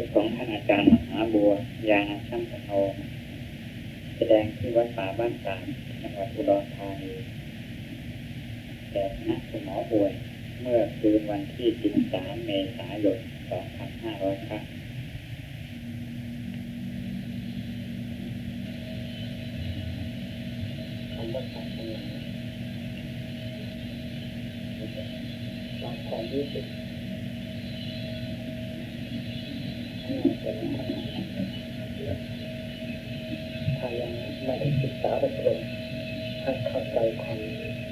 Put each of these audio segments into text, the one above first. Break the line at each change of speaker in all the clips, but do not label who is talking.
ศของท่านอาจารย์มหาบัวยาณชัมปโนแสดงที่วัดป่าบ้านตาดจังหวัดอุดรธานีแด่คณะคุณหมอป่วย เมื่อคืนวันที่ 13 เมษายน 2500ครับ
คำว่าศาสนาตามความรู้สึก ถ้ายังไม่ได้ศึกษาอบรมให้เข้าใจความ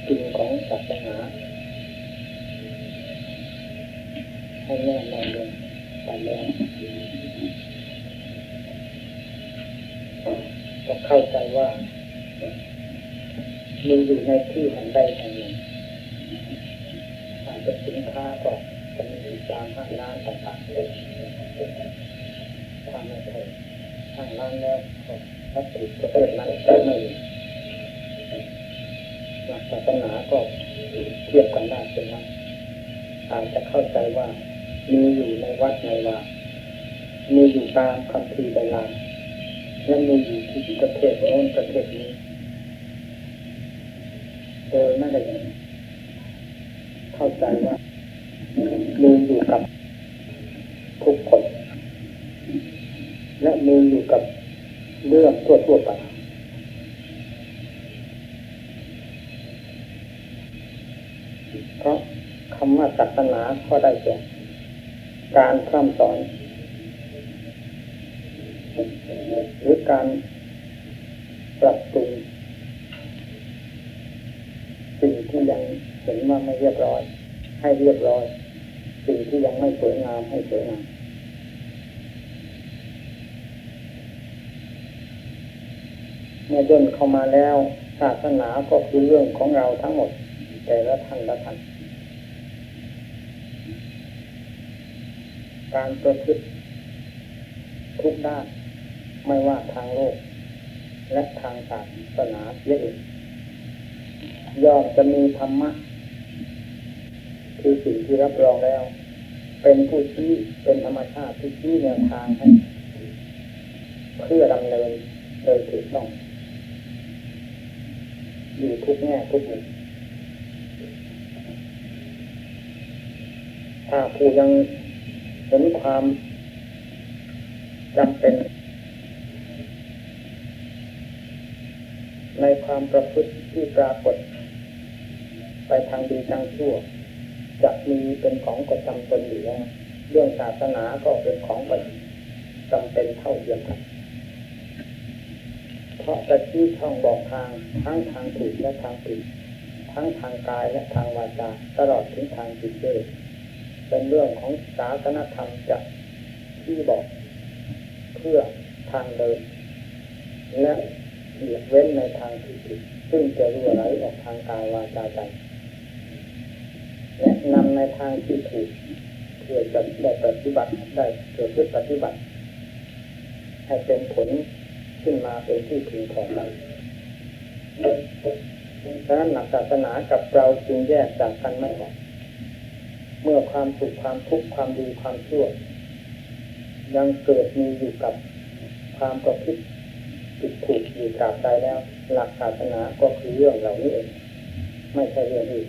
จริงของศาสนาให้แน่นอนลงไปแล้วก็เข้าใจว่ามีอยู่ในที่แห่งใดแห่งหนึ่งอาจจะสินค้าก็จะมีตามห้างร้านต่างๆเลยถ้าไม่ใช่ ห้างร้านแล้วก็วัตถุประเภทนั้นก็ไม่มีหลักศาสนาก็เทียบกันได้เป็นว่าอาจจะเข้าใจว่า มีอยู่ในวัดในวามีอยู่ตามคำพีใบลานและมีอยู่ที่ประเทศโน้นประเทศนี้โดยไม่ได้เข้าใจว่ามีอยู่กับทุกคน และมีอยู่กับ เรื่องทั่วทั่วไปเพราะคำว่าศาสนาก็ได้แก่การพร่ำสอน หรือการปรับปรุงสิ่งที่ยังเห็นว่าไม่เรียบร้อย ให้เรียบร้อย สิ่งที่ยังไม่สวยงามให้สวยงาม เมื่อย่นเข้ามาแล้วศาสนาก็คือเรื่องของเราทั้งหมด แต่ละท่านละท่านการประพฤติทุกด้านไม่ว่าทางโลก และทางศาสนาเสียเองย่อมจะมีธรรมะ คือสิ่งที่รับรองแล้ว เป็นผู้ชี้เป็นธรรมชาติที่ชี้แนวทางให้ เพื่อดำเนินโดยถูกต้อง อยู่ทุกแง่ทุกมุมถ้าผู้ยังเห็นความจำเป็น ในความประพฤติที่ปรากฏ ไปทางดีทางชั่ว จะมีเป็นของประจำตนอยู่แล้วเรื่องศาสนาก็เป็นของประจำเป็นเท่าเทียมกัน ราะจะชี้ช่องบอกทางทั้งทางถูกและทางผิดทั้งทางกายและทางวาจาตลอดถึงทางจิตด้วยเป็นเรื่องของศาสนธรรมจะที่บอกเพื่อทางเดิน และเลียกเว้นในทางที่ผิดซึ่งจะรั่วไหลออกทางกายวาจาใจแนะนำในทางที่ถูกเพื่อจะได้ปฏิบัติได้เกิดขึ้นปฏิบัติ ให้เป็นผล ขึ้นมาเป็นที่พึงพอใจดังนั้นหลักศาสนากับเราจึงแยกจากกันไม่ออกเมื่อความสุขความทุกข์ความดีความชั่ว ยังเกิดมีอยู่กับความประพฤติผิดถูกอยู่ตราบใดแล้ว หลักศาสนาก็คือเรื่องเหล่านี้เองไม่ใช่เรื่องอื่น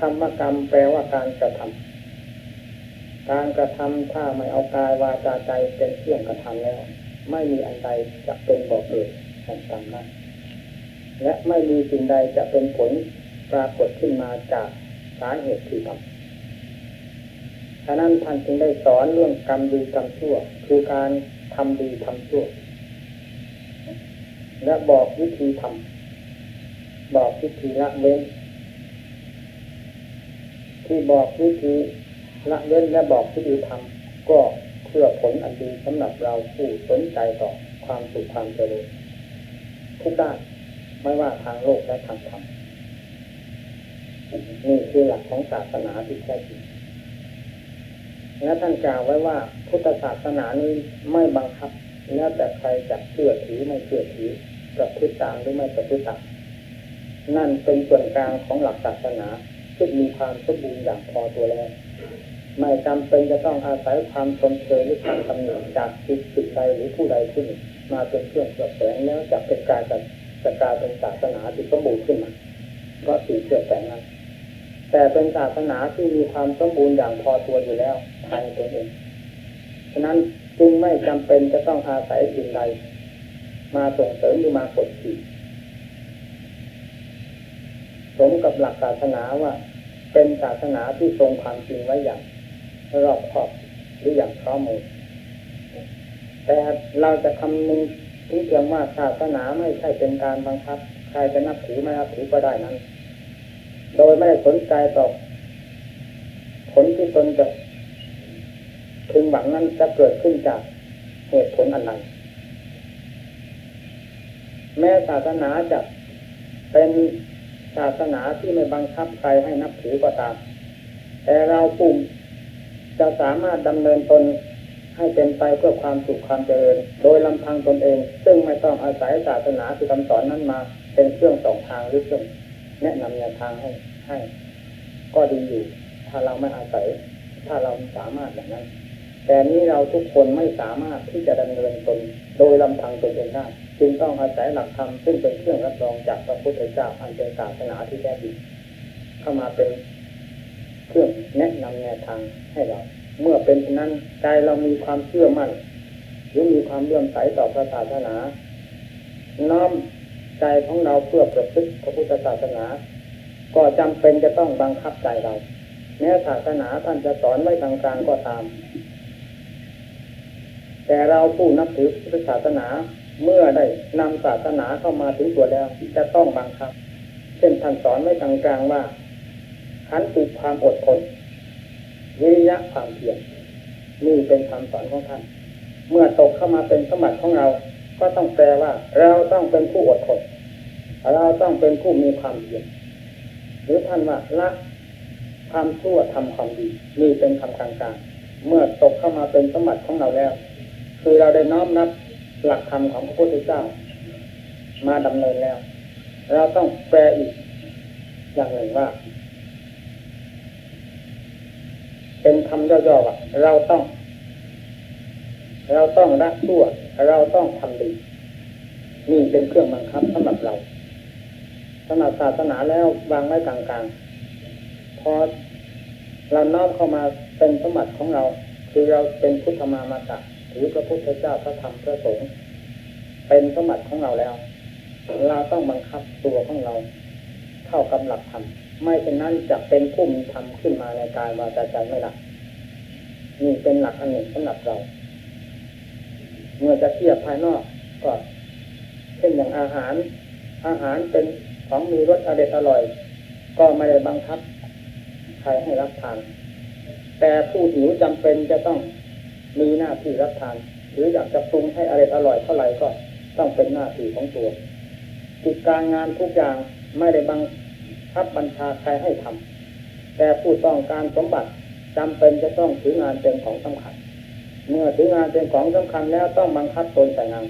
คำว่ากรรมแปลว่าการกระทำการกระทำถ้าไม่เอากายวาจาใจเป็นเครื่องกระทำแล้ว ไม่มีอันใดจะเป็นบ่อเกิดแห่งกรรมได้และไม่มีสิ่งใดจะเป็นผลปรากฏขึ้นมาจากสาเหตุที่ทำฉะนั้นท่านจึงได้สอนเรื่องกรรมดีกรรมชั่ว คือการทำดีทำชั่ว และบอกวิธีทำบอกวิธีละเว้น ที่บอกวิธีละเว้นและบอกวิธีทำก็ เพื่อผลอันดีสำหรับเราผู้สนใจต่อความสุขความเจริญทุกด้านไม่ว่าทางโลกและทางธรรมนี่คือหลักของศาสนาที่แท้จริงและท่านกล่าวไว้ว่าพุทธศาสนานี้ไม่บังคับ แล้วแต่ใครจะเชื่อถือไม่เชื่อถือประพฤติตามหรือไม่ประพฤติตามนั่นเป็นส่วนกลางของหลักศาสนาซึ่งมีความสมบูรณ์อย่างพอตัวแล้ว ไม่จำเป็นจะต้องอาศัยความชมเชยหรือการกำหนดจากจิตจิตใดหรือผู้ใดขึ้นมาเป็นเครื่องเชื่อแฝงแล้วจะเป็นการจัดจะกลายเป็นศาสนาที่สมบูรณ์ขึ้นมาเพราะสิ่งเชื่อแฝงนั้นแต่เป็นศาสนาที่มีความสมบูรณ์อย่างพอตัวอยู่แล้วภายในตัวเองฉะนั้นจึงไม่จำเป็นจะต้องอาศัยสิ่งใด มาส่งเสริมหรือมากดขี่สมกับหลักศาสนาว่า เป็นศาสนาที่ทรงความจริงไว้อย่าง รอบคอบหรืออย่างข้อมูลแต่เราจะคำนึงถึงเพียงว่าศาสนาไม่ใช่เป็นการบังคับ ใครจะนับถือไม่นับถือก็ได้นั้น โดยไม่ได้สนใจต่อผลที่ตนจะพึงหวังนั้นจะเกิดขึ้นจากเหตุผลอันใดแม้ศาสนาจะเป็นศาสนาที่ไม่บังคับใครให้นับถือก็ตาม แต่เราปุ่ม จะสามารถดำเนินตนให้เป็นไปเพื่อความสุขความเจริญ โดยลำพังตนเอง ซึ่งไม่ต้องอาศัยศาสนาคือคำสอนนั้นมา เป็นเครื่องสองทางหรือเครื่องแนะนำแนวทางให้ให้ ก็ดีอยู่ ถ้าเราไม่อาศัย ถ้าเราสามารถอย่างนั้น แต่นี้เราทุกคนไม่สามารถที่จะดำเนินตนโดยลำพังตนเองได้จึงต้องอาศัยหลักธรรมซึ่งเป็นเครื่องรับรองจากพระพุทธเจ้าอันเป็นศาสนาที่แท้จริงเข้ามาเป็น เครื่องแนะนำแนวทางให้เรา เมื่อเป็นเช่นนั้นใจเรามีความเชื่อมั่นหรือมีความเลื่อมใสต่อพระศาสนาน้อมใจของเราเพื่อประพฤติพระพุทธศาสนา ก็จำเป็นจะต้องบังคับใจเราแม้ศาสนาท่านจะสอนไว้กลางๆก็ตาม แต่เราผู้นับถือพุทธศาสนาเมื่อได้นำศาสนาเข้ามาถึงตัวแล้วจะต้องบังคับ เช่นท่านสอนไว้กลางๆว่า ขันติความอดทนวิริยะความเพียรนี่เป็นคำสอนของท่าน เมื่อตกเข้ามาเป็นสมบัติของเรา ก็ต้องแปลว่าเราต้องเป็นผู้อดทน เราต้องเป็นผู้มีความเพียรหรือท่านว่าละความชั่วทำความดีนี่เป็นคำกลางๆ เมื่อตกเข้ามาเป็นสมบัติของเราแล้ว คือเราได้น้อมรับหลักธรรมของพระพุทธเจ้า มาดำเนินแล้ว เราต้องแปลอีก อย่างหนึ่งว่า เป็นคำย่อๆว่าเราต้อง เราต้องละชั่ว เราต้องทำดีนี่เป็นเครื่องบังคับสำหรับเราสำหรับศาสนาแล้ววางไว้กลางๆพอเราน้อมเข้ามาเป็นสมบัติของเรา คือเราเป็นพุทธมามาตะหรือพระพุทธเจ้าพระธรรมพระสงฆ์เป็นสมบัติของเราแล้ว เราต้องบังคับตัวของเราเข้ากับหลักธรรม ไม่เช่นนั้นจะเป็นผู้มีธรรมขึ้นมาในกายวาจาใจไม่ได้นี่เป็นหลักอันหนึ่งสำหรับเรา เมื่อจะเทียบภายนอกก็เช่นอย่างอาหาร อาหารเป็นของมีรสอเด็ดอร่อย ก็ไม่ได้บังคับใครให้รับทาน แต่ผู้หิวจำเป็นจะต้องมีหน้าที่รับทาน หรืออยากจะปรุงให้อร่อยอร่อยเท่าไหร่ก็ต้องเป็นหน้าที่ของตัวกิจการงานทุกอย่างไม่ได้บัง คับบัญชาใครให้ทำแต่ผู้ต้องการสมบัติจำเป็นจะต้องถืองานเป็นของสำคัญ เมื่อถืองานเป็นของสำคัญแล้วต้องบังคับตนแต่งาน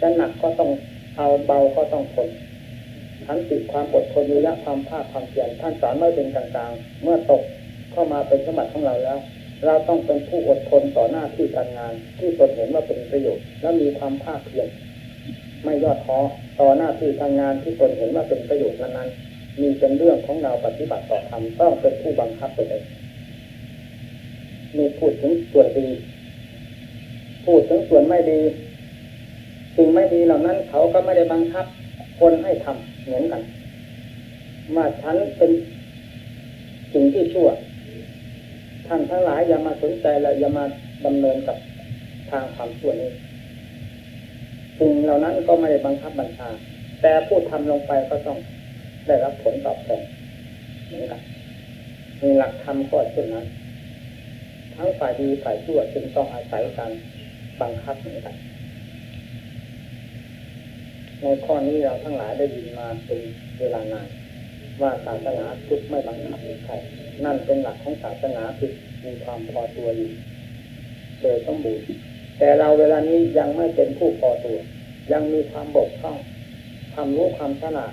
จะหนักก็ต้องเอาเบาก็ต้องทนทั้นติความอดทนวิระความภาคความเพียรท่านสอนไม่เป็นกลางๆ เมื่อตกเข้ามาเป็นสมบัติของเราแล้ว เราต้องเป็นผู้อดทนต่อหน้าที่การงาน ที่ตนเห็นว่าเป็นประโยชน์ และมีความภาคเพียรไม่ยอดท้อต่อหน้าที่การงานที่ตนเห็นว่าเป็นประโยชน์นั้นๆ มีเป็นเรื่องของเราปฏิบัติต่อธรรมต้องเป็นผู้บังคับตนเองมีพูดถึงส่วนดี พูดถึงส่วนไม่ดีสิ่งไม่ดีเหล่านั้นเขาก็ไม่ได้บังคับ คนให้ทำเหมือนกันมาฉันเป็นสิ่งที่ชั่วท่านทั้งหลายอย่ามาสนใจและอย่ามาดำเนินกับทางความชั่วนี้สิ่งเหล่านั้นก็ไม่ได้บังคับบัญชา แต่ผู้ทำลงไปก็ต้อง ได้รับผลตอบแทนเหมือนกันมีหลักธรรมก็เช่นนั้น ทั้งฝ่ายดีฝ่ายชั่วจึงต้องอาศัยการบังคับเหมือนกันในข้อนี้เราทั้งหลายได้ยินมาเป็นเวลานาน ว่าศาสนาพุทธไม่บังคับใครนั่นเป็นหลักของศาสนาคือมีความพอตัวอยู่โดยสมบูรณ์แต่เราเวลานี้ยังไม่เป็นผู้พอตัว ยังมีความบกพร่องความรู้ความฉลาด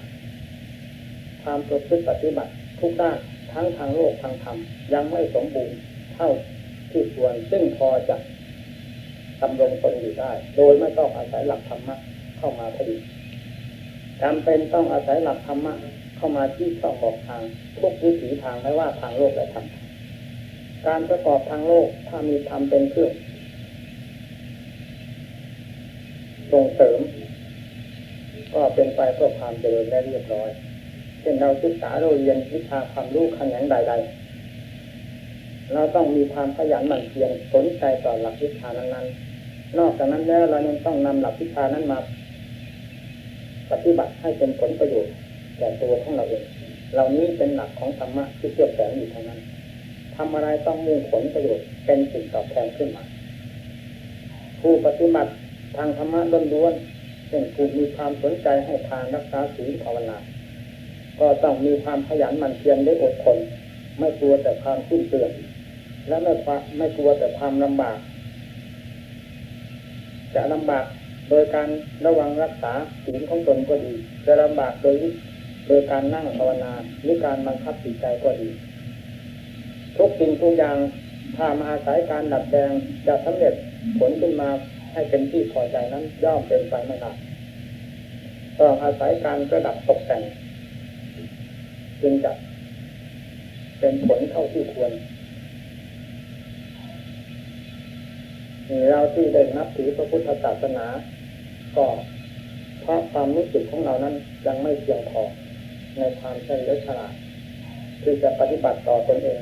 ความประพฤติปฏิบัติทุกด้านทั้งทางโลกทางธรรมยังไม่สมบูรณ์เท่าที่ควรซึ่งพอจะดำรงตนอยู่ได้ โดยไม่ต้องอาศัยหลักธรรมะเข้ามาผลิตจำเป็นต้องอาศัยหลักธรรมะเข้ามาที่ช่องบอกทางทุกวิถีทางไม่ว่าทางโลกและธรรมการประกอบทางโลกถ้ามีธรรมเป็นเครื่องส่งเสริม ก็เป็นไปเพื่อความเจริญและเรียบร้อย ช่นเราศึกษาเราเรียนวิชาความรู้ขยันใดๆ เราต้องมีความขยันหมั่นเพียรสนใจต่อหลักวิชานั้นๆ นอกจากนั้นแล้วเรายังต้องนำหลักวิชานั้นมาปฏิบัติให้เป็นผลประโยชน์แก่ตัวของเราเองเหล่านี้เป็นหลักของธรรมะที่เกี่ยวแฝงอยู่ทั้งนั้นทำอะไรต้องมุ่งผลประโยชน์เป็นสิ่งตอบแทนขึ้นมา ผู้ปฏิบัติทางธรรมะล้วนๆเช่นผู้มีความสนใจให้ทานรักษาศีลภาวนา ก็ต้องมีความขยันหมั่นเพียรได้อดทนไม่กลัวแต่ความสิ้นเปลืองและไม่ไม่กลัวแต่ความลำบาก จะลำบากโดยการระวังรักษาศีลของตนก็ดี จะลำบากโดยโดยการนั่งภาวนาหรือการบังคับจิตใจก็ดี ทุกสิ่งทุกอย่างถ้ามาอาศัยการดัดแปลงจะสำเร็จผลขึ้นมาให้เป็นที่พอใจนั้นย่อมเป็นไปไม่ได้ต้องอาศัยการประดับตกแต่ง จึงจะเป็นผลเท่าที่ควรนี่เราที่ได้นับถือพระพุทธศาสนา ก็เพราะความรู้สึกของเรานั้นยังไม่เพียงพอในความเฉลียวฉลาดที่จะปฏิบัติต่อตนเอง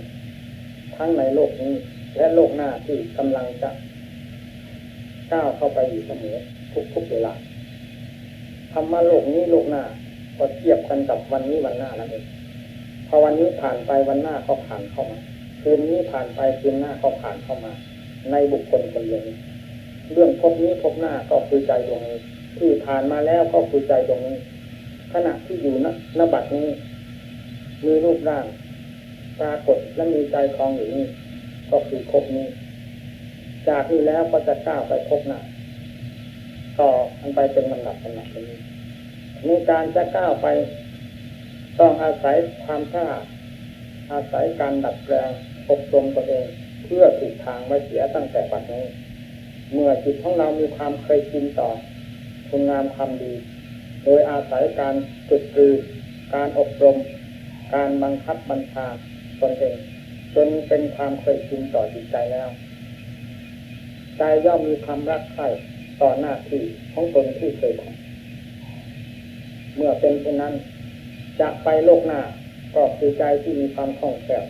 ทั้งในโลกนี้และโลกหน้าที่กำลังจะก้าวเข้าไปอยู่เสมอทุกๆเวลาธรรมะโลกนี้โลกหน้าก็เทียบกันกับวันนี้วันหน้านั่นเอง อวันนี้ผ่านไปวันหน้าก็ผ่านเข้ามา คืนนี้ผ่านไปคืนหน้าก็ผ่านเข้ามา ในบุคคลคนเดียวนี้เรื่องพบนี้พบหน้าก็คือใจดวงนี้ ที่ผ่านมาแล้วก็คือใจดวงนี้ ขณะที่อยู่ณนบัดนี้ มีรูปร่างปรากฏและมีใจคลองอยู่นี่ก็คือพบนี้ จากนี้แล้วก็จะก้าวไปพบหน้าต่อมันไปเป็นลำดับลำดับนี้ในการจะก้าวไป ต้องอาศัยความกล้าอาศัยการดัดแปลงอบรมตัวเองเพื่อถูกทางไว้เสียตั้งแต่บัดนี้เมื่อจิตของเรามีความเคยชินต่อคุณงามความดี โดยอาศัยการฝึกคือการอบรม การบังคับบัญชาตนเองจนเป็นความเคยชินต่อจิตใจแล้วใจย่อมมีความรักใคร่ต่อหน้าที่ของตนที่เคยทำเมื่อเป็นเช่นนั้น จะไปโลกหน้าก็คือใจที่มีความคล่องแคล่ว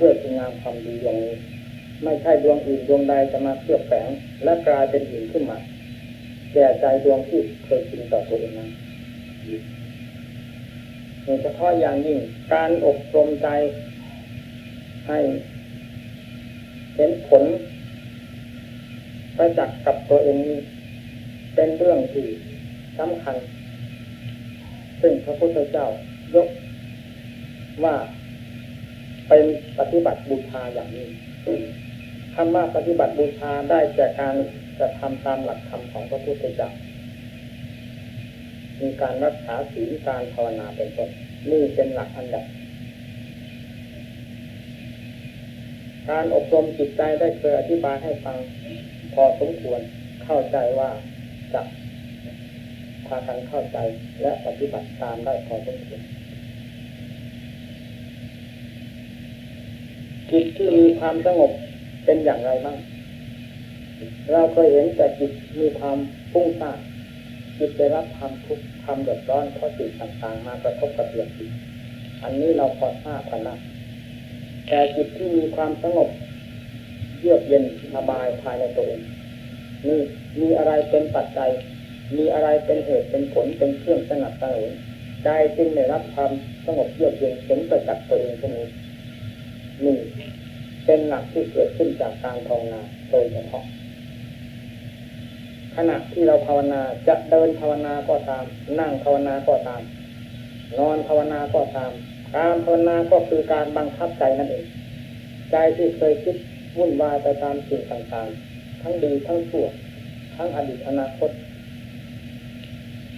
ด้วยคุณงามความดีอย่างนี้ ไม่ใช่ดวงอื่นดวงใดจะมาเคลือบแฝงและกลายเป็นอื่นขึ้นมาแก่ใจดวงที่เคยชินต่อตัวเองนั้นโดยเฉพาะอย่างยิ่งการอบรมใจให้เห็นผลประจักษ์กับตัวเองนี้เป็นเรื่องที่สำคัญ ซึ่งพระพุทธเจ้ายกว่าเป็นปฏิบัติบูชาอย่างนี้คำว่าปฏิบัติบูชาได้จากการกระทำตามหลักธรรมของพระพุทธเจ้ามีการรักษาศีลการภาวนาเป็นต้นนี่เป็นหลักอันดับ การอบรมจิตใจได้เคยอธิบายให้ฟังพอสมควรเข้าใจว่าจะากันเข้าใจและปฏิบัติตามได้พอสมควรจิตที่มีความสงบเป็นอย่างไรบ้างเราเคยเห็นแต่จิตมีความฟุ้งซ่านจิตได้รับความทุกข์ความเดือดร้อนเพราะสิ่งต่างๆ มากระทบกระเทือนจิตอันนี้เราพอทราบกันนะแต่จิตที่มีความสงบเยือกเย็นสบายภายในตัวเองนี่มีอะไรเป็นปัจจัย มีอะไรเป็นเหตุเป็นผลเป็นเครื่องสนับสนุนใจจึงได้รับความสงบเยือกเย็นเห็นประจักษ์ตัวเองเช่นนี้นี่เป็นหลักที่เกิดขึ้นจากการภาวนาโดยเฉพาะขณะที่เราภาวนาจะเดินภาวนาก็ตาม นั่งภาวนาก็ตาม นอนภาวนาก็ตาม การภาวนาก็คือการบังคับใจนั่นเองใจที่เคยคิดวุ่นวายไปตามสิ่งต่างๆ ทั้งดีทั้งชั่วทั้งอดีตอนาคต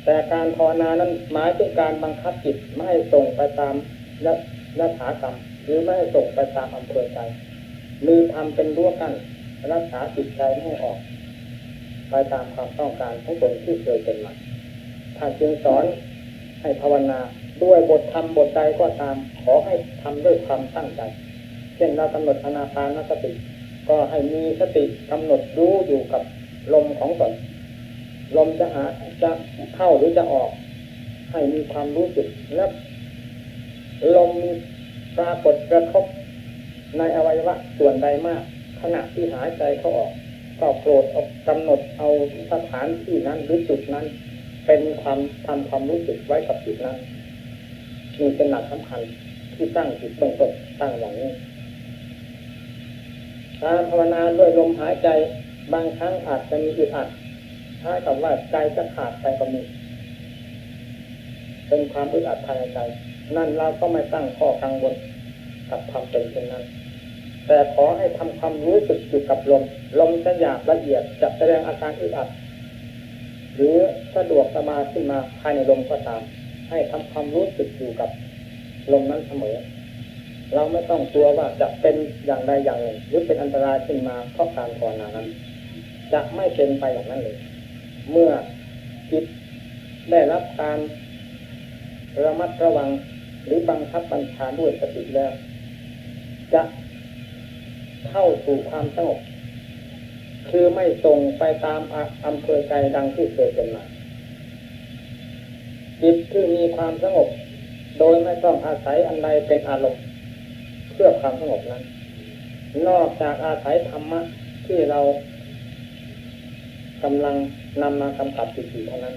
แต่การภาวนานั้นหมายถึงการบังคับจิตไม่ให้ส่งไปตามยถากรรมหรือไม่ให้ส่งไปตามอำเภอใจมีธรรมเป็นรั้วกั้นรักษาจิตใจไม่ให้ออก ไปตามความต้องการของตนที่เคยเป็นมาท่านจึงสอนให้ภาวนาด้วยบทธรรมบทใดก็ตาม ขอให้ทำด้วยความตั้งใจ เช่นเรากำหนดอนาปานสติ ก็ให้มีสติกำหนดรู้อยู่กับลมของตน ลมจะหาจะเข้าหรือจะออก ให้มีความรู้สึกและลมมีปรากฏกระทบในอวัยวะส่วนใดมาก ขณะที่หายใจเข้าออก ก็โปรดเอากำหนดเอาสถานที่นั้นหรือจุดนั้น เป็นความทำความรู้สึกไว้กับจุดนั้นนี่เป็นหลักสำคัญที่ตั้งจิตเบื้องต้นตั้งอย่างนี้การภาวนาด้วยลมหายใจบางครั้งอาจจะมีอึดอัด ถ้ากับว่าใจจะขาดไปก็มี เป็นความอึดอัดภายในใจ นั่นเราก็ไม่ตั้งข้อกังวลกับความเป็นเช่นนั้น แต่ขอให้ทำความรู้สึกอยู่กับลม ลมจะหยาบละเอียดจะแสดงอาการอึดอัด หรือสะดวกสบายขึ้นมาภายในลมก็ตาม ให้ทำความรู้สึกอยู่กับลมนั้นเสมอ เราไม่ต้องกลัวว่าจะเป็นอย่างใดอย่างหนึ่งหรือเป็นอันตรายขึ้นมาเพราะการภาวนานั้น จะไม่เป็นไปอย่างนั้นเลย เมื่อจิตได้รับการระมัดระวังหรือบังคับบัญชาด้วยสติแล้ว จะเข้าสู่ความสงบคือไม่ตรงไปตามอำเภอใจดังที่เคยเป็นมาจิตที่มีความสงบ โดยไม่ต้องอาศัยอันใดเป็นอารมณ์เพื่อความสงบนั้น นอกจากอาศัยธรรมะที่เรากำลัง นำมากำกับจิตอยู่เท่านั้น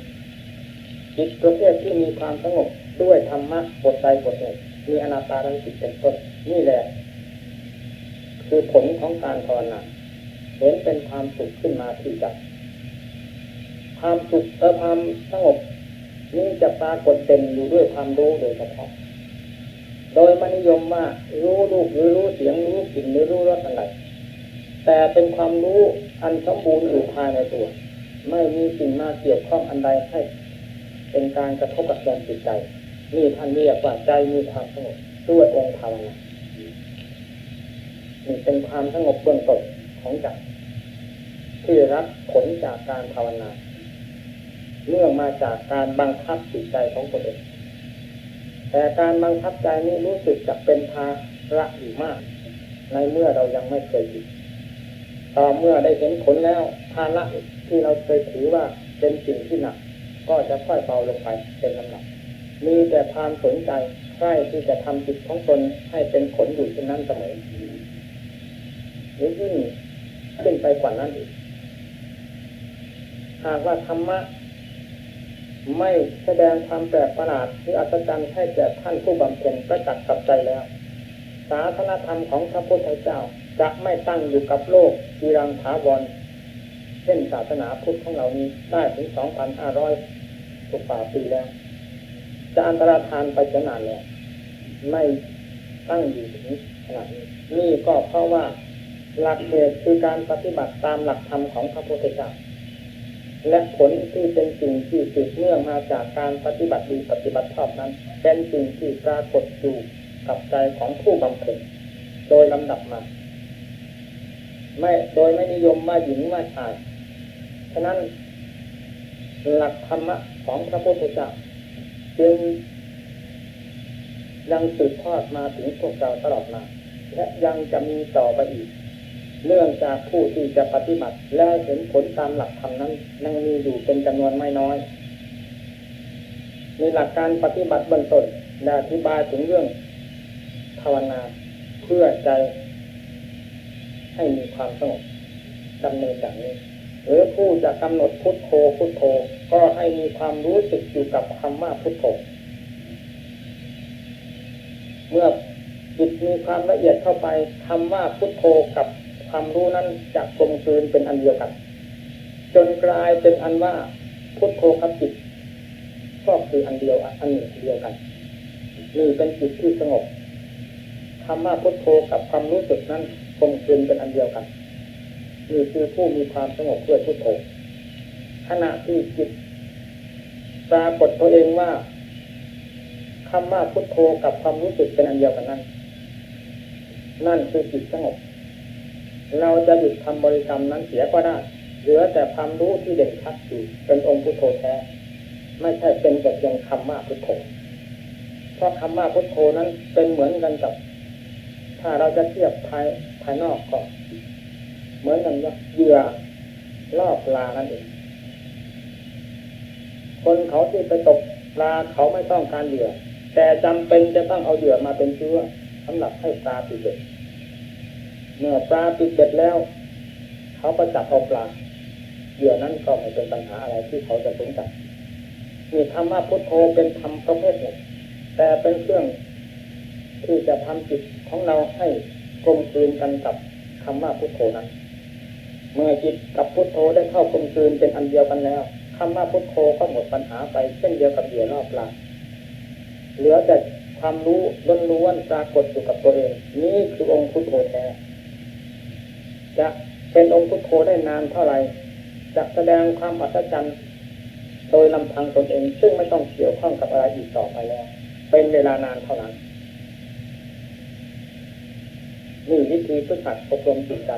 จิตประเภทที่มีความสงบด้วยธรรมะบทใดบทหนึ่งมีอนาตาจิตเป็นต้นนี่แหละ คือผลของการภาวนาเห็นเป็นความสุขขึ้นมาที่ใจความสุขและความสงบนี่จะปรากฏเป็นอยู่ด้วยความรู้โดยเฉพาะ โดยมนิยมว่ารู้รูปหรือรู้เสียงรู้กลิ่นหรือรู้รสอะไรแต่เป็นความรู้อันสมบูรณ์อยู่ภายในตัว ไม่มีสิ่งมาเกี่ยวข้องอันใดให้เป็นการกระทบกับแรงจิตใจนี่ท่านเรียกว่าใจมีความสงบด้วยองค์ภาวนานี่เป็นความสงบเบื้องต้นของใจที่รับผลจากการภาวนาเนื่องมาจากการบังคับจิตใจของตนเองแต่การบังคับใจนี้รู้สึกจะเป็นภาระอยู่มาก ในเมื่อเรายังไม่เคยจิตต่อเมื่อได้เห็นผลแล้ว ภาระที่เราเคยถือว่าเป็นสิ่งที่หนัก ก็จะค่อยเบาลงไปเป็นลำดับ มีแต่ความสนใจใคร่ที่จะทำจิตของตนให้เป็นผลอยู่เช่นนั้นเสมอหรือยิ่งขึ้นไปกว่านั้นอีกหากว่าธรรมะไม่แสดงความแปลกประหลาดหรืออัศจรรย์ให้แก่ท่านผู้บำเพ็ญประจักษ์กับใจแล้ว ศาสนธรรมของพระพุทธเจ้าจะไม่ตั้งอยู่กับโลกจีรังถาวร ช่นศาสนาพุทธของเรานี้ได้ถึง2,500กว่าปีแล้ว จะอันตรธานไปจะนานแล้วไม่ตั้งอยู่ถึงขนาดนี้นี่ก็เพราะว่าหลักเหตุคือการปฏิบัติตามหลักธรรมของพระพุทธเจ้าและผลที่เป็นสิ่งที่สืบเนื่องมาจากการปฏิบัติดีปฏิบัติชอบนั้น เป็นสิ่งที่ปรากฏอยู่กับใจของผู้บำเพ็ญโดยลำดับมา ไม่โดยไม่นิยมว่าหญิงว่าชายะนั้น หลักธรรมะของพระพุทธเจ้าจึงยังสืบทอดมาถึงพวกเราตลอดมา และยังจะมีต่อไปอีก เนื่องจากผู้ที่จะปฏิบัติ และเห็นผลตามหลักธรรมนั้นยังมีอยู่เป็นจำนวนไม่น้อยมีหลักการปฏิบัติเบื้องต้นและอธิบายถึงเรื่องภาวนาเพื่อใจให้มีความสงบดำเนินอย่างนี้ หรือผู้จะกำหนดพุทโธพุทโธ ก็ให้มีความรู้สึกอยู่กับคำว่าพุทโธ เมื่อจิตมีความละเอียดเข้าไปคำว่าพุทโธกับความรู้นั้นจะกลมกลืนเป็นอันเดียวกัน จนกลายเป็นอันว่าพุทโธกับจิตก็คืออันเดียวอันหนึ่งเดียวกันนี่เป็นจิตที่สงบคำว่าพุทโธกับความรู้สึกนั้นกลมกลืนเป็นอันเดียวกัน นี่คือผู้มีความสงบด้วยพุทโธขณะที่จิตปรากฏตัวเองว่าคำว่าพุทโธกับความรู้สึกเป็นอันเดียวกันนั้น นั่นคือจิตสงบ เราจะหยุดคำบริกรรมนั้นเสียก็ได้เหลือแต่ความรู้ที่เด่นชัดอยู่เป็นองค์พุทโธแท้ ไม่ใช่เป็นแต่เพียงคำว่าพุทโธเพราะคำว่าพุทโธนั้นเป็นเหมือนกันกับ ถ้าเราจะเทียบภายภายนอกก็ เหมือนกันว่าเหยื่อล่อปลานั่นเองคนเขาที่ไปตกปลาเขาไม่ต้องการเหยื่อ แต่จำเป็นจะต้องเอาเหยื่อมาเป็นเชื้อสำหรับให้ปลาติดเบ็ดเมื่อปลาติดเบ็ดแล้ว เขาก็จับเอาปลาเหยื่อนั้นก็ไม่เป็นปัญหาอะไรที่เขาจะสนใจมีคำว่าพุทโธเป็นธรรมประเภทหนึ่งแต่เป็นเครื่องที่จะทำจิตของเราให้กลมกลืนกันกับคำว่าพุทโธนั้น เมื่อจิตกับพุทโธได้เข้ากลมกลืนเป็นอันเดียวกันแล้วคำว่าพุทโธก็หมดปัญหาไปเช่นเดียวกับเหยื่อล่อปลาเหลือแต่ความรู้ล้วนๆปรากฏอยู่กับตัวเอง นี่คือองค์พุทโธแท้จะเป็นองค์พุทโธได้นานเท่าไหร่จะแสดงความอัศจรรย์โดยลำพังตนเอง ซึ่งไม่ต้องเกี่ยวข้องกับอะไรอีกต่อไปแล้ว เป็นเวลานานเท่านั้นนี่วิธีฝึกหัดอบรมจิตใจ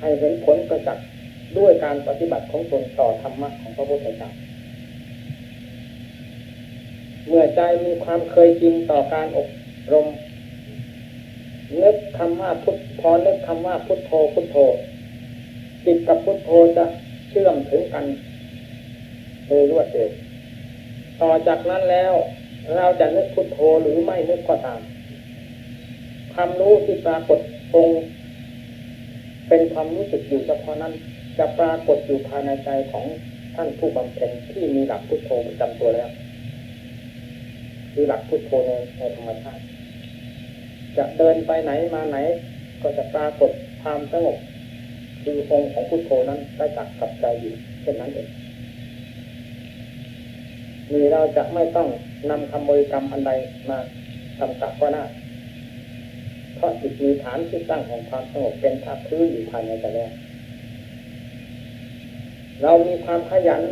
ให้เห็นผลประจักษ์ด้วยการปฏิบัติของตนต่อธรรมะของพระพุทธเจ้าเมื่อใจมีความเคยชินต่อการอบรมนึกคำว่าพุทพอนึกคำว่าพุทโธพุทโธจิตกับพุทโธจะเชื่อมถึงกันโดยรวดเร็วต่อจากนั้นแล้วเราจะนึกพุทโธหรือไม่นึกก็ตามความรู้ที่ปรากฏองค์ เป็นความรู้สึกอยู่เฉพาะนั้น จะปรากฏอยู่ภายในใจของท่านผู้บำเพ็ญที่มีหลักพุทโธประจำตัวแล้ว คือหลักพุทโธในในธรรมชาติ จะเดินไปไหนมาไหน ก็จะปรากฏความสงบคือองค์ของพุทโธนั้นได้จักกับใจอยู่เช่นนั้นเองมีเราจะไม่ต้องนำคำบริกรรมอันใดมากำกับก็ได้ เพราะจิตมีฐานที่ตั้งของความสงบเป็นทับพื้นอยู่ภายในใจแล้วเรามีความขยัน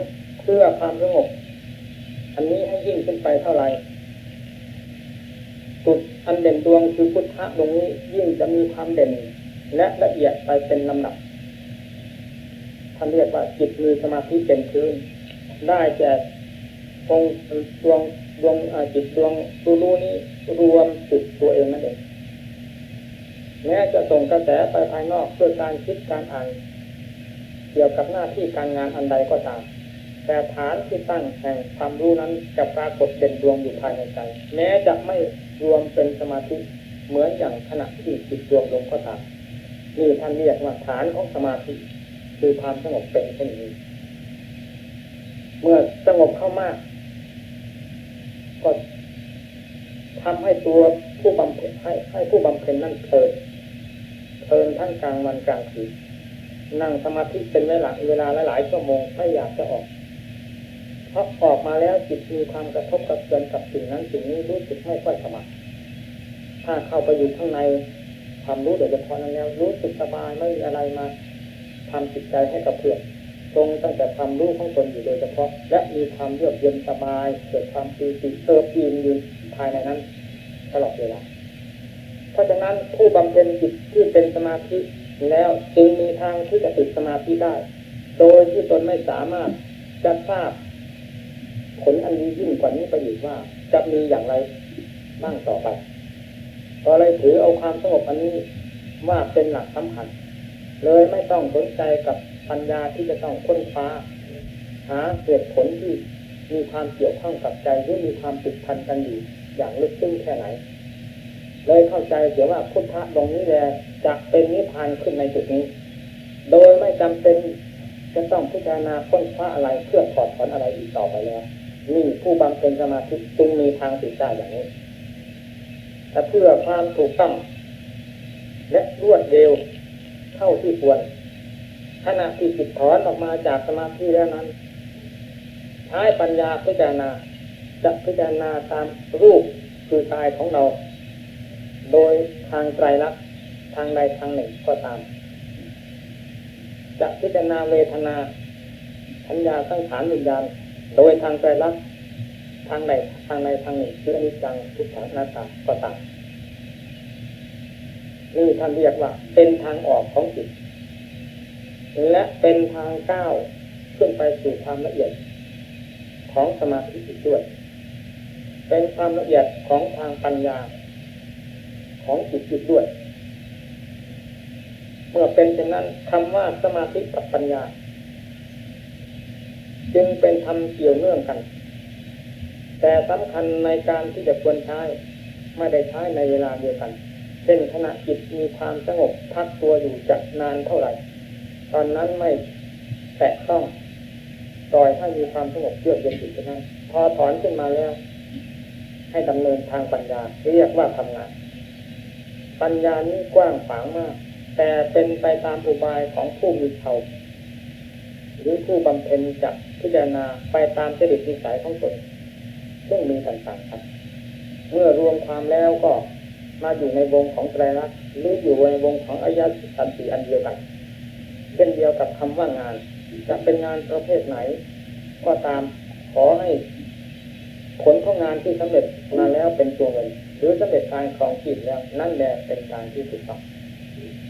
เพื่อความสงบ อันนี้ให้ยิ่งขึ้นไปเท่าไหร่จุดอันเด่นดวงคือพุทธะตรงนี้ยิ่งจะมีความเด่นและละเอียดไปเป็นลำดับท่านเรียกว่าจิตมีสมาธิเป็นพื้น ได้แก่องดวงดวงจิตดวงรู้นี้รวมจิตตัวเองนั่นเอง แม้จะส่งกระแสไปภายนอกเพื่อการคิดการอ่าน เกี่ยวกับหน้าที่การงานอันใดก็ตาม แต่ฐานที่ตั้งแห่งความรู้นั้นจะปรากฏเด่นดวงอยู่ภายในใจ แม้จะไม่รวมเป็นสมาธิเหมือนอย่างขณะที่จิตรวมลงก็ตามนี่ท่านเรียกว่าฐานของสมาธิ คือความสงบเป็นเช่นนี้ เมื่อสงบเข้ามาก ก็ทำให้ตัวผู้บำเพ็ญให้ให้ผู้บำเพ็ญนั่นเพลิน เพลินทั้งกลางวันกลางคืนนั่งสมาธิเป็นเวลาเวลาหลายชั่วโมงไม่อยากจะออกเพราะออกมาแล้วจิตมีความกระทบกระเทือนกับสิ่งนั้นสิ่งนี้รู้สึกไม่ค่อยสมัครถ้าเข้าไปอยู่ข้างในความรู้โดยเฉพาะนั้นแล้วรู้สึกสบายไม่มีอะไรมาทำจิตใจให้กับเพื่อนตรงตั้งแต่ความรู้ของตนอยู่โดยเฉพาะ และมีความเยือกเย็นสบาย เกิดความปีติเติบอิ่มอยู่ภายในนั้นตลอดเวลา ราะฉะนั้นผู้บำเพ็ญจิตที่เป็นสมาธิแล้วจึงมีทางที่จะติดสมาธิได้ โดยที่ตนไม่สามารถจะทราบผลอันนี้ยิ่งกว่านี้ไปอีกว่า จะมีอย่างไรบ้างต่อไปก็เลยถือเอาความสงบอันนี้ว่าเป็นหลักสำคัญ เลยไม่ต้องสนใจกับปัญญาที่จะต้องค้นคว้า หาเหตุผลที่มีความเกี่ยวข้องกับใจหรือมีความติดพันกันอยู่อย่างลึกซึ้งแค่ไหน เลยเข้าใจเสียว่าพุทธะตรงนี้แหละจะเป็นนิพพานขึ้นในจุดนี้ โดยไม่จำเป็นจะต้องพิจารณาค้นคว้าอะไรเพื่อถอดถอนอะไรอีกต่อไปแล้วนี่ผู้บำเพ็ญสมาธิจึงมีทางติดได้อย่างนี้แต่เพื่อความถูกต้องและรวดเร็วเท่าที่ควรขณะที่จิตถอนออกมาจากสมาธิแล้วนั้นใช้ปัญญาพิจารณาจะพิจารณาตามรูปคือกายของเรา โดยทางไตรลักษณ์ทางใดทางหนึ่งก็ตาม จะพิจารณาเวทนาสัญญาสังขารวิญญาณโดยทางไตรลักษณ์ทางใดทางใดทางหนึ่งคืออนิจจังทุกขังนัตตาก็ตามนี่ท่านเรียกว่า เป็นทางออกของจิต และเป็นทางก้าวขึ้นไปสู่ความละเอียด ของสมาธิอีกด้วย เป็นความละเอียดของทางปัญญา ของจิตอีกด้วย เมื่อเป็นเช่นนั้นคำว่าสมาธิกับปัญญา จึงเป็นธรรมเกี่ยวเนื่องกัน แต่สำคัญในการที่จะควรใช้ไม่ได้ใช้ในเวลาเดียวกัน เช่นขณะจิตมีความสงบพักตัวอยู่จะนานเท่าไหร่ ตอนนั้นไม่แตะต้องปล่อยให้มีความสงบเยือกเย็นอยู่เท่านั้น พอถอนขึ้นมาแล้ว ให้ดำเนินทางปัญญาเรียกว่าทำงาน ปัญญานี้กว้างขวางมาก แต่เป็นไปตามอุบายของผู้มีเขาหรือผู้บำเพ็ญจักพิจารณาไปตามจริตนิสัยของตนซึ่งมีต่างๆครับ เมื่อรวมความแล้วก็มาอยู่ในวงของไตรลักษณ์หรืออยู่ในวงของอายะสันติอันเดียวกันเช่นเดียวกับคำว่างาน จะเป็นงานประเภทไหน ก็ตามขอให้ผลของงานที่สำเร็จมาแล้วเป็นตัวเงิน หรือสำเร็จการครองชีพแล้วนั่นแหละเป็นการที่ถูกต้อง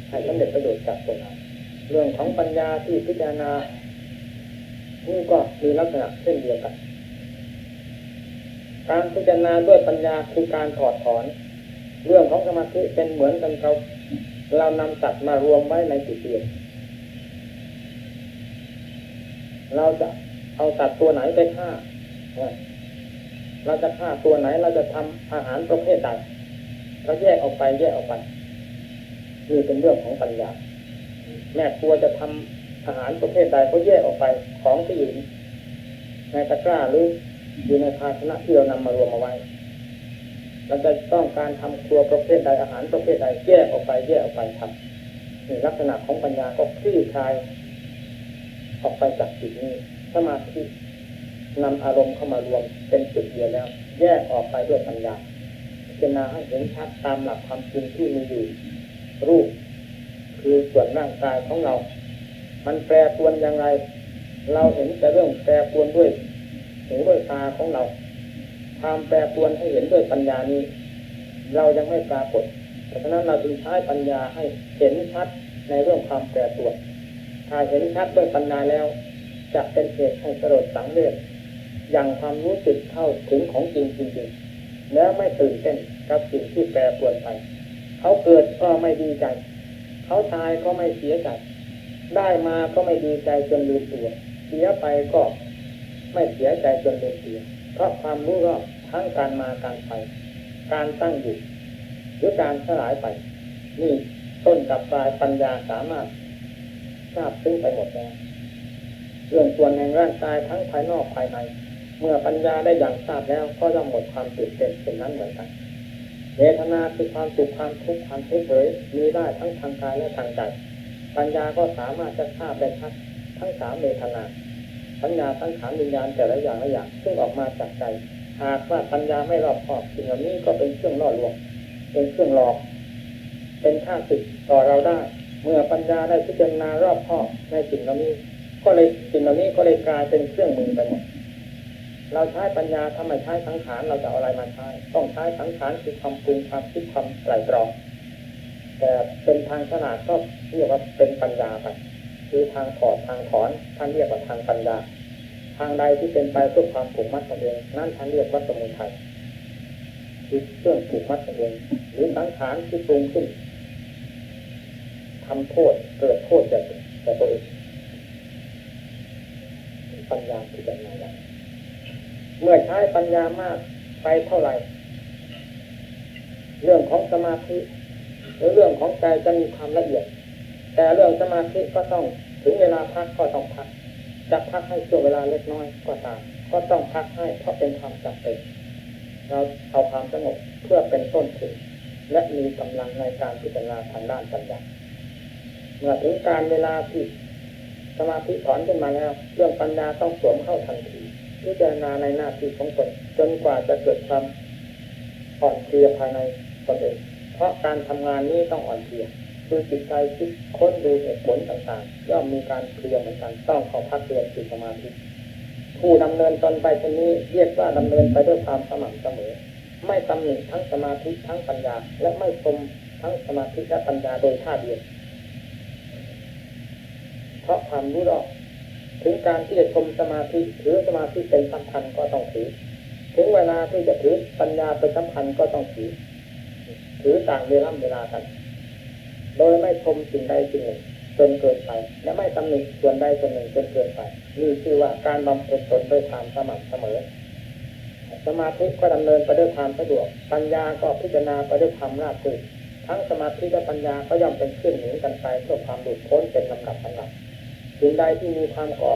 ให้สำเร็จประโยชน์จากตรงนั้นเรื่องของปัญญาที่พิจารณานี่ก็มีลักษณะเช่นเดียวกัน การพิจารณาด้วยปัญญาคือการถอดถอน เรื่องของสมาธิเป็นเหมือนกันเราเรานำสัตว์มารวมไว้ในจิตเดียวเราจะเอาสัตว์ตัวไหนไปฆ่า เราจะฆ่าตัวไหน เราจะทำอาหารประเภทใดเราแยกออกไปแยกออกไปนี่เป็นเรื่องของปัญญา แม่ครัวจะทำอาหารประเภทใดก็แยกออกไปของที่อยู่ในตะกร้าหรืออยู่ในภาชนะที่เรานำมารวมเอาไว้เราจะต้องการทำครัวประเภทใดอาหารประเภทใดแยกออกไปแยกออกไปทำนี่ลักษณะของปัญญาก็คลี่คลายออกไปจากจิตนี้สมาธิ นำอารมณ์เข้ามารวมเป็นจุดเดียวแล้ว แยกออกไปด้วยปัญญาพิจารณาให้เห็นชัดตามหลักความจริงที่มีอยู่ รูป คือส่วนร่างกายของเรา มันแปรปรวนอย่างไรเราเห็นแต่เรื่องแปรปรวนด้วยหูด้วยตาของเรา ความแปรปรวนให้เห็นด้วยปัญญานี้ เรายังไม่ปรากฏเพราะฉะนั้นเราจึงใช้ปัญญาให้เห็นชัดในเรื่องความแปรปรวนถ้าเห็นชัดด้วยปัญญาแล้วจะเป็นเหตุให้สลดสังเวช อย่างความรู้สึกเข้าถึงของจริงจริงๆแล้วไม่ตื่นเต้นกับสิ่งที่แปรปรวนไป เขาเกิดก็ไม่ดีใจ เขาตายก็ไม่เสียใจ ได้มาก็ไม่ดีใจจนลืมตัว เสียไปก็ไม่เสียใจจนลืมตัวเพราะความรู้รอบทั้งการมาการไป การตั้งอยู่หรือการสลายไป นี่ต้นกับปลายปัญญาสามารถทราบซึ้งไปหมดแล้วเรื่องส่วนแห่งร่างกายทั้งภายนอกภายใน เมื่อปัญญาได้อย่างทราบแล้วก็ย่อมหมดความตื่นเต้นเป็นนั้นเหมือนกันเวทนาคือความสุขความทุกข์ความเฉยมีได้ทั้งทางกายและทางใจปัญญาก็สามารถจะทราบได้ชัดทั้งสามเวทนาสัญญาทั้งขานวิญญาณแต่ละอย่างละอย่างซึ่งออกมาจากใจหากว่าปัญญาไม่รอบคอบสิ่งเหล่านี้ก็เป็นเครื่องล่อลวงเป็นเครื่องหลอก เป็นข้าศึกต่อเราได้ เมื่อปัญญาได้พิจารณารอบคอบในสิ่งเหล่านี้ ก็เลยสิ่งเหล่านี้ก็เลยกลายเป็นเครื่องมือไปหมด เราใช้ปัญญาทำไมใช้สังขารเราจะเอาอะไรมาใช้ ต้องใช้สังขารคือความปรุงความคิดความไตรตรอง แต่เป็นทางขนาดก็เรียกว่าเป็นปัญญาไปคือทางถอดทางถอนท่านเรียกว่าทางปัญญา ทางใดที่เป็นไปเพื่อความผูกมัดตัวเองนั่นท่านเรียกว่าสมุทัยคือเครื่องผูกมัดตัวเองหรือสังขารที่ปรุงขึ้นทำโทษเกิดโทษแก่ตัวเองปัญญาที่จะมาอย่าง เมื่อใช้ปัญญามากไปเท่าไหร่ เรื่องของสมาธิหรือเรื่องของใจจะมีความละเอียด แต่เรื่องสมาธิก็ต้องถึงเวลาพักก็ต้องพักจะพักให้ช่วงเวลาเล็กน้อยก็ตาม ก็ต้องพักให้เพราะเป็นความจำเป็นเราเอาความสงบเพื่อเป็นต้นทุนและมีกำลังในการพิจารณาทางด้านปัญญาเมื่อถึงการเวลาที่สมาธิถอนขึ้นมาแล้ว เรื่องปัญญาต้องสวมเข้าทันที พิจารณาในหน้าที่ของตนจนกว่าจะเกิดความอ่อนเพลียภายในตนเองเพราะการทำงานนี้ต้องอ่อนเพลียคือจิตใจคิดค้นดูเหตุผลต่างๆย่อมมีการเคลียเหมือนกันต้องข้าพักเรียนจิตสมาธิผู้ดำเนินตนไปเช่นนี้เรียกว่าดำเนินไปด้วยความสม่ำเสมอ ไม่ตำหนิทั้งสมาธิทั้งปัญญา และไม่ชมทั้งสมาธิและปัญญาโดยท่าเดียวเพราะความรู้รอบ ถึงการที่จะชมสมาธิถือสมาธิเป็นสำคัญก็ต้องถือ ถึงเวลาที่จะถือปัญญาเป็นสำคัญก็ต้องถือ ถือต่างเวลาเวลากัน โดยไม่ชมสิ่งใดสิ่งหนึ่งจนเกินไป และไม่ตำหนิส่วนใดส่วนหนึ่งจนเกินไปนี่คือว่าการบำเพ็ญตนด้วยความสม่ำเสมอ สมาธิก็ดำเนินไปด้วยความสะดวก ปัญญาก็พิจารณาไปด้วยความราบรื่นทั้งสมาธิและปัญญาก็ย่อมเป็นขึ้นหนุนกันไปเพื่อความหลุดพ้นเป็นลำดับลำดับ สิ่งใดที่มีความก่อ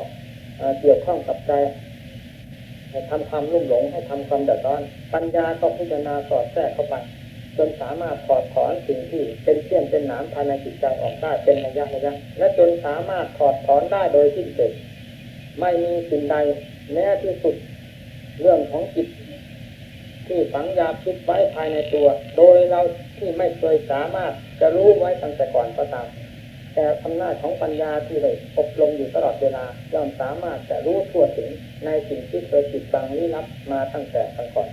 เกี่ยวข้องกับใจให้ทำความรุ่มหลงให้ทำความเดือดร้อน ปัญญาก็พิจารณาสอดแทรกเข้าไปจนสามารถถอดถอนสิ่งที่เป็นเสี้ยนเป็นหนามภายในจิตใจออกได้เป็นระยะระยะและจนสามารถถอดถอนได้โดยสิ้นเชิงไม่มีสิ่งใดแม้ที่สุดเรื่องของจิตที่ฝังยาพิษไว้ภายในตัว โดยเราที่ไม่เคยสามารถจะรู้ไว้ตั้งแต่ก่อนก็ตาม แต่อำนาจของปัญญาที่เลยอบรมอยู่ตลอดเวลาย่อมสามารถจะรู้ทั่วถึงในสิ่งที่เคยปิดบังลี้ลับมาตั้งแต่ตั้งก่อน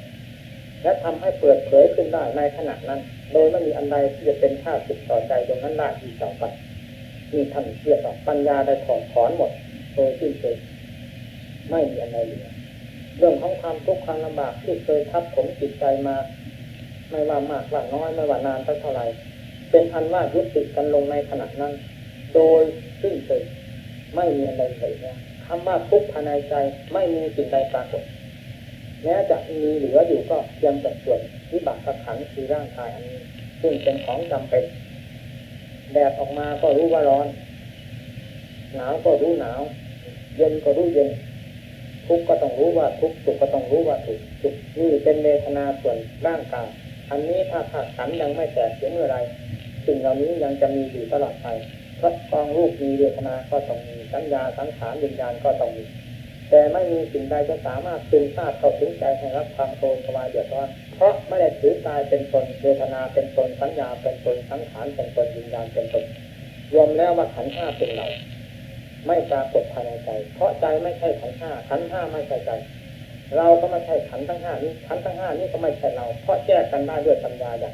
และทำให้เปิดเผยขึ้นได้ในขณะนั้น โดยไม่มีอันใดที่จะเป็นข้าศึกต่อใจตรงนั้นได้อีกต่อไปมีท่านเรียกว่าปัญญาได้ถอดถอนหมดโดยสิ้นเชิงไม่มีอันใดเหลือเรื่องของความทุกข์ความลำบากที่เคยทับผมจิตใจมา ไม่ว่ามากว่าน้อยไม่ว่านานสักเท่าไหร่เป็นอันว่ายุติกันลงในขณะนั้น โดยสิ้นเชิงไม่มีอะไรเลยนะคำว่าทุกภายในใจไม่มีสิ่งใดปรากฏแม้จะมีเหลืออยู่ก็เพียงแต่ส่วนวิบากขันคือร่างกายอันนี้ ซึ่งเป็นของจำเป็นแดดออกมาก็รู้ว่าร้อน หนาวก็รู้หนาว เย็นก็รู้เย็น ทุกก็ต้องรู้ว่าทุกสุขก็ต้องรู้ว่าทุกข์สุขนี่เป็นเวทนาส่วนร่างกายอันนี้ถ้าขาดขันยังไม่แตกเสียเมื่อไรสิ่งเหล่านี้ยังจะมีอยู่ตลอดไป ระกองรูปมีเวทนา ก็ต้องมีสัญญาสังขารวิญญาณก็ต้องมี แต่ไม่มีสิ่งใดจะสามารถซึมซาบเข้าถึงใจให้รับความโกรธสบายเดือดร้อน เพราะไม่ได้ถือกายเป็นตนเวทนาเป็นตนสัญญาเป็นตนสังขารเป็นตนวิญญาณเป็นตนรวมแล้วว่าขันห้าเป็นเรา ไม่ปรากฏภายในใจ เพราะใจไม่ใช่ขันห้าขันห้าไม่ใช่ใจ เราก็ไม่ใช่ขันทั้งห้านี้ขันทั้งห้านี้ก็ไม่ใช่เรา เพราะแยกกันได้ด้วยปัญญาอย่าง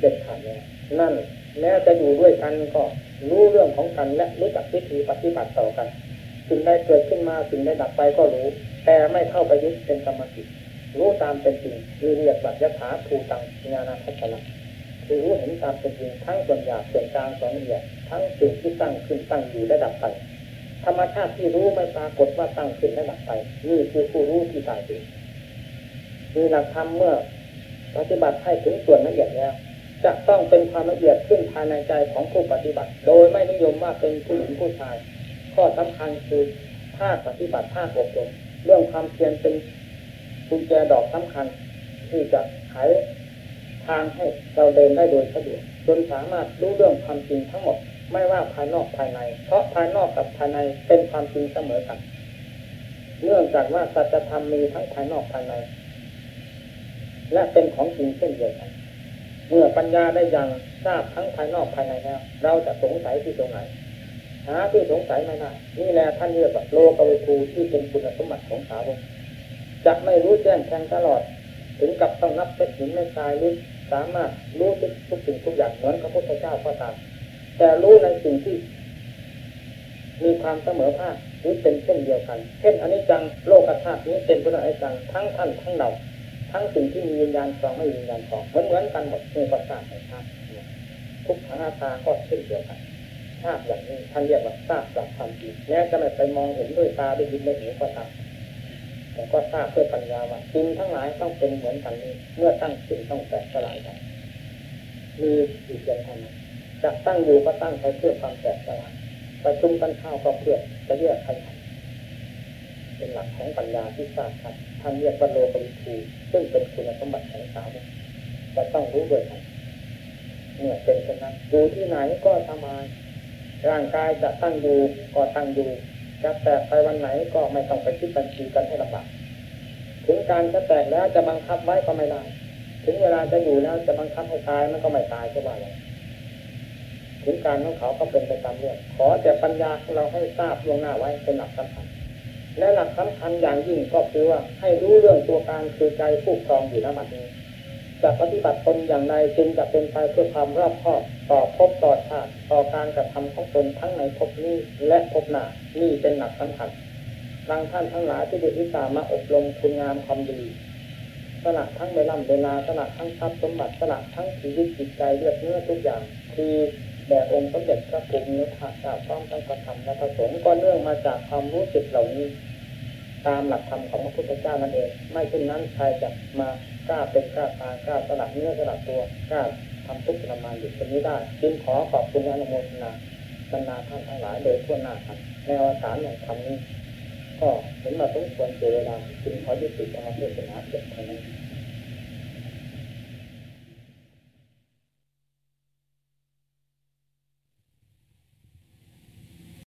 เด็ดขาดเลยนั่น แม้จะอยู่ด้วยกันก็รู้เรื่องของกันและรู้จักวิธีปฏิบัติต่อกันสิ่งใดเกิดขึ้นมาสิ่งใดดับไปก็รู้ แต่ไม่เข้าไปยึดเป็นกรรมสิทธิ์รู้ตามเป็นจริงคือเรียกบัตยถาภูตังญาณทัศนะคือรู้เห็นตามเป็นจริงทั้งส่วนหยาบส่วนกลางส่วนละเอียดทั้งสิ่งที่ตั้งขึ้นตั้งอยู่และดับไปธรรมชาติที่รู้ไม่ปรากฏว่าตั้งขึ้นและดับไปนี่คือผู้รู้ที่ตายจริงมีหลักธรรมเมื่อปฏิบัติให้ถึงส่วนละเอียดแล้ว จะต้องเป็นความละเอียดขึ้นภายในใจของผู้ปฏิบัติ โดยไม่นิยมว่าเป็นผู้หญิงผู้ชาย ข้อสำคัญคือภาคปฏิบัติภาคอบรมเรื่องความเพียรเป็นกุญแจดอกสำคัญ ที่จะไขทางให้เราเดินได้โดยสะดวกจนสามารถรู้เรื่องความจริงทั้งหมด ไม่ว่าภายนอกภายใน เพราะภายนอกกับภายในเป็นความจริงเสมอกันเนื่องจากว่าสัจธรรมมีทั้งภายนอกภายใน และเป็นของจริงเช่นเดียวกัน เมื่อปัญญาได้ยังทราบทั้งภายนอกภายในแล้ว เราจะสงสัยที่ตรงไหนหาที่สงสัยไม่ได้นี่แหละท่านเรียกว่าโลกวิทูที่เป็นคุณสมบัติของสาวกจะไม่รู้แจ้งแทงตลอด ถึงกับต้องนับเป็นหินไม่ทรายหรือสามารถรู้ทุกทุกสิ่งทุกอย่างเหมือนพระพุทธเจ้าก็ตามแต่รู้ในสิ่งที่ มีความเสมอภาคหรือเป็นเช่นเดียวกัน เช่นอนิจจังโลกธาตุนี้เป็นพุทธอจังทั้งท่านทั้งเรา ทั้งสิ่งที่มีวิญญาณสองไม่มีวิญญาณสองเหมือนเหมือนกันหมดในประสาทในธาตุทุกขังอาตาก็เช่นเดียวกันทราบอย่างนี้ท่านเรียกว่าทราบจากความจริงแม้จะไม่ไปมองเห็นด้วยตาได้ยินได้หูก็ตามแต่ก็ทราบด้วยปัญญาว่าสิ่งทั้งหลายต้องเป็นเหมือนกันนี้ เมื่อตั้งสิ่งต้องแตกสลายกันมีอีกอย่างเท่านั้นจะตั้งอยู่ก็ตั้งไปเพื่อความแตกสลายประชุมกันข้าวก็เพื่อจะแยกใคร เป็นหลักของปัญญาที่ทราบครับทางเรียกว่าโลกวิทูซึ่งเป็นคุณสมบัติของสาวกจะต้องรู้ด้วยเนี่ยเป็นเช่นนั้นอยู่ที่ไหนก็สบายร่างกายจะตั้งอยู่ก็ตั้งอยู่จะแตกไปวันไหนก็ไม่ต้องไปคิดบัญชีกันให้ลำบากถึงการจะแตกแล้วจะบังคับไว้ก็ไม่ได้ถึงเวลาจะอยู่แล้วจะบังคับให้ตายมันก็ไม่ตายจะว่าอะไรถึงการของเขาก็เป็นไปตามเรื่องขอแต่ปัญญาของเราให้ทราบล่วงหน้าไว้เป็นหลักสำคัญ และหลักสำคัญอย่างยิ่งก็คือว่าให้รู้เรื่องตัวการคือใจผู้ครองอยู่ณบัดนี้จะปฏิบัติตนอย่างไรจึงจะเป็นไปเพื่อความรอบคอบต่อภพต่อชาติต่อการกระทำของตนทั้งในภพนี้และภพหน้านี่เป็นหลักสำคัญบางท่านทั้งหลายที่ได้วิสามาอบรมคุณงามความดีสละทั้งเวลาเวลาสละทั้งทรัพย์สมบัติสละทั้งชีวิตจิตใจเลือดเนื้อทุกอย่าง คือแด่องค์สมเด็จพระภูมิพระเจ้าพร้อมทั้งประธรรมและพระสงฆ์ก็เนื่องมาจากความรู้สึกเหล่านี้ ตามหลักธรรมของพระพุทธเจ้านั่นเอง ไม่เช่นนั้นใครจะมากล้าเป็นกล้าตายกล้าสลัดเนื้อสลัดตัวกล้าทำทุกข์ทรมานอยู่ตรงนี้ได้จึงขอขอบคุณอนุโมทนาบรรดาท่านทั้งหลายโดยทั่วหน้าครับในอวสานแห่งธรรมนี้ ก็เห็นมาสมควรเจเวลาจึงขอยุติการเทศนาเพียงเท่านี้